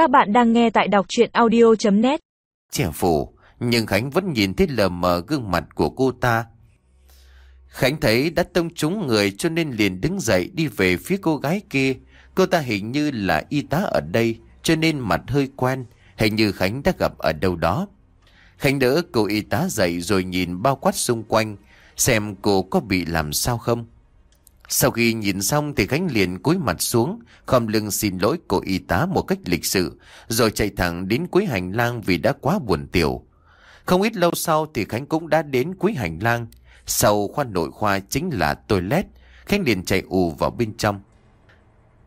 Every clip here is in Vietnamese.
Các bạn đang nghe tại đọc chuyện audio.net Trẻ phủ, nhưng Khánh vẫn nhìn thấy lờ mờ gương mặt của cô ta. Khánh thấy đã tông trúng người cho nên liền đứng dậy đi về phía cô gái kia. Cô ta hình như là y tá ở đây cho nên mặt hơi quen, hình như Khánh đã gặp ở đâu đó. Khánh đỡ cô y tá dậy rồi nhìn bao quát xung quanh, xem cô có bị làm sao không. Sau khi nhìn xong thì Khánh liền cúi mặt xuống, khom lưng xin lỗi cô y tá một cách lịch sự, rồi chạy thẳng đến cuối hành lang vì đã quá buồn tiểu. Không ít lâu sau thì Khánh cũng đã đến cuối hành lang. Sau khoa nội khoa chính là toilet, Khánh liền chạy ù vào bên trong.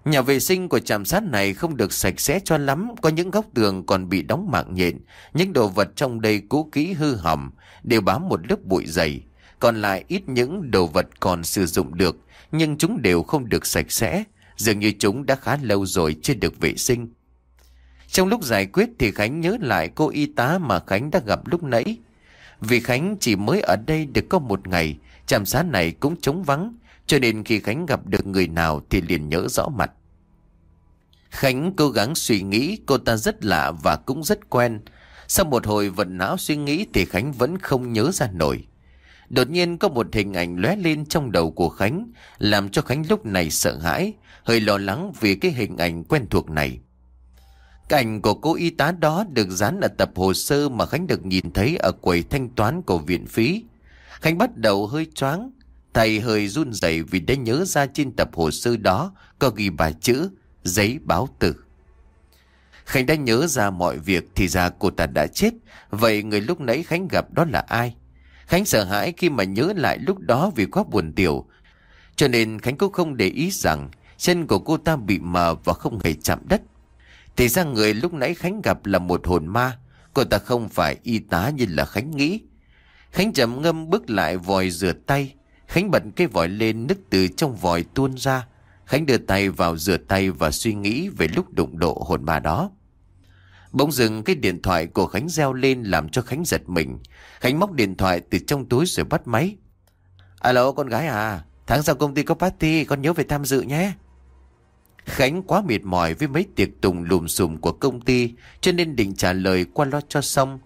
Nhà vệ sinh của trạm sát này không được sạch sẽ cho lắm, có những góc tường còn bị đóng mạng nhện, những đồ vật trong đây cũ kỹ hư hỏng, đều bám một lớp bụi dày. Còn lại ít những đồ vật còn sử dụng được, nhưng chúng đều không được sạch sẽ, dường như chúng đã khá lâu rồi chưa được vệ sinh. Trong lúc giải quyết thì Khánh nhớ lại cô y tá mà Khánh đã gặp lúc nãy. Vì Khánh chỉ mới ở đây được có một ngày, trạm xá này cũng trống vắng, cho nên khi Khánh gặp được người nào thì liền nhớ rõ mặt. Khánh cố gắng suy nghĩ cô ta rất lạ và cũng rất quen. Sau một hồi vận não suy nghĩ thì Khánh vẫn không nhớ ra nổi. Đột nhiên có một hình ảnh lóe lên trong đầu của Khánh, làm cho Khánh lúc này sợ hãi, hơi lo lắng vì cái hình ảnh quen thuộc này. Cảnh của cô y tá đó được dán ở tập hồ sơ mà Khánh được nhìn thấy ở quầy thanh toán của viện phí. Khánh bắt đầu hơi choáng, tay hơi run rẩy vì đã nhớ ra trên tập hồ sơ đó có ghi bài chữ giấy báo tử. Khánh đã nhớ ra mọi việc thì ra cô ta đã chết, vậy người lúc nãy Khánh gặp đó là ai? Khánh sợ hãi khi mà nhớ lại lúc đó vì quá buồn tiểu. Cho nên Khánh cũng không để ý rằng chân của cô ta bị mờ và không hề chạm đất. Thì ra người lúc nãy Khánh gặp là một hồn ma. Cô ta không phải y tá như là Khánh nghĩ. Khánh chậm ngâm bước lại vòi rửa tay. Khánh bật cái vòi lên nước từ trong vòi tuôn ra. Khánh đưa tay vào rửa tay và suy nghĩ về lúc đụng độ hồn ma đó. Bỗng dừng cái điện thoại của Khánh reo lên làm cho Khánh giật mình. Khánh móc điện thoại từ trong túi rồi bắt máy. Alo con gái à, tháng sau công ty có party, con nhớ về tham dự nhé. Khánh quá mệt mỏi với mấy tiệc tùng lùm xùm của công ty cho nên định trả lời qua lo cho xong.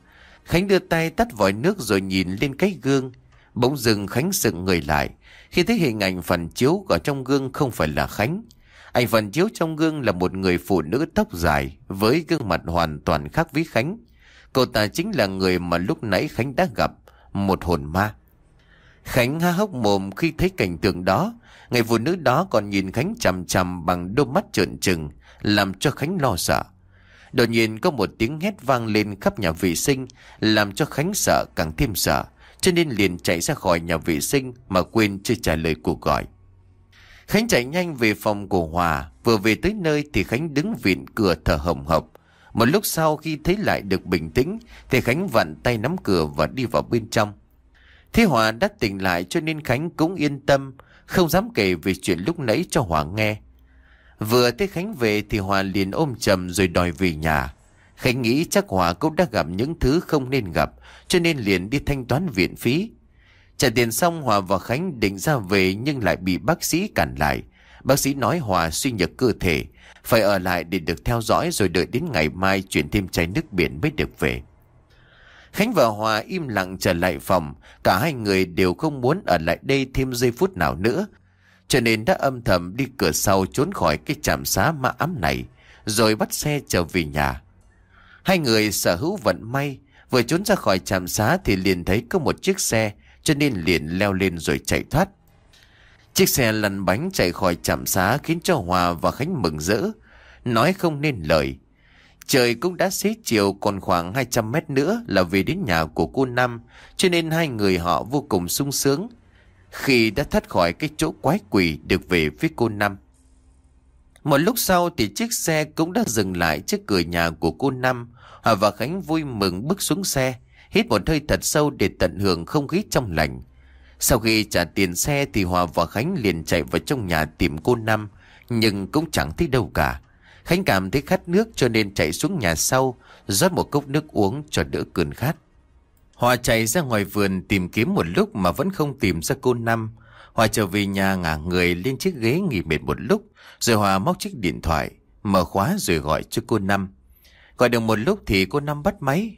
Khánh đưa tay tắt vòi nước rồi nhìn lên cái gương. Bỗng dừng Khánh sững người lại khi thấy hình ảnh phản chiếu ở trong gương không phải là Khánh anh phần chiếu trong gương là một người phụ nữ tóc dài với gương mặt hoàn toàn khác với Khánh. Cô ta chính là người mà lúc nãy Khánh đã gặp, một hồn ma. Khánh há hốc mồm khi thấy cảnh tượng đó. Người phụ nữ đó còn nhìn Khánh chằm chằm bằng đôi mắt trợn trừng, làm cho Khánh lo sợ. Đột nhiên có một tiếng hét vang lên khắp nhà vệ sinh, làm cho Khánh sợ càng thêm sợ, cho nên liền chạy ra khỏi nhà vệ sinh mà quên chưa trả lời cuộc gọi. Khánh chạy nhanh về phòng của Hòa, vừa về tới nơi thì Khánh đứng viện cửa thở hồng hộc. Một lúc sau khi thấy lại được bình tĩnh thì Khánh vặn tay nắm cửa và đi vào bên trong. Thế Hòa đã tỉnh lại cho nên Khánh cũng yên tâm, không dám kể về chuyện lúc nãy cho Hòa nghe. Vừa thấy Khánh về thì Hòa liền ôm chầm rồi đòi về nhà. Khánh nghĩ chắc Hòa cũng đã gặp những thứ không nên gặp, cho nên liền đi thanh toán viện phí. Trả tiền xong Hòa và Khánh định ra về nhưng lại bị bác sĩ cản lại. Bác sĩ nói Hòa suy nhược cơ thể, phải ở lại để được theo dõi rồi đợi đến ngày mai chuyển thêm chai nước biển mới được về. Khánh và Hòa im lặng trở lại phòng, cả hai người đều không muốn ở lại đây thêm giây phút nào nữa. Cho nên đã âm thầm đi cửa sau trốn khỏi cái trạm xá ma ám này, rồi bắt xe trở về nhà. Hai người sở hữu vận may, vừa trốn ra khỏi trạm xá thì liền thấy có một chiếc xe, cho nên liền leo lên rồi chạy thoát. Chiếc xe lăn bánh chạy khỏi trạm xá khiến cho Hòa và Khánh mừng rỡ, nói không nên lời. Trời cũng đã xế chiều còn khoảng 200 mét nữa là về đến nhà của cô Năm, cho nên hai người họ vô cùng sung sướng. Khi đã thoát khỏi cái chỗ quái quỷ được về phía cô Năm. Một lúc sau thì chiếc xe cũng đã dừng lại trước cửa nhà của cô Năm. Hòa và Khánh vui mừng bước xuống xe, hít một hơi thật sâu để tận hưởng không khí trong lành. Sau khi trả tiền xe thì Hòa và Khánh liền chạy vào trong nhà tìm cô Năm, nhưng cũng chẳng thấy đâu cả. Khánh cảm thấy khát nước cho nên chạy xuống nhà sau, rót một cốc nước uống cho đỡ cơn khát. Hòa chạy ra ngoài vườn tìm kiếm một lúc mà vẫn không tìm ra cô Năm. Hòa trở về nhà ngả người lên chiếc ghế nghỉ mệt một lúc, rồi Hòa móc chiếc điện thoại, mở khóa rồi gọi cho cô Năm. Gọi được một lúc thì cô Năm bắt máy.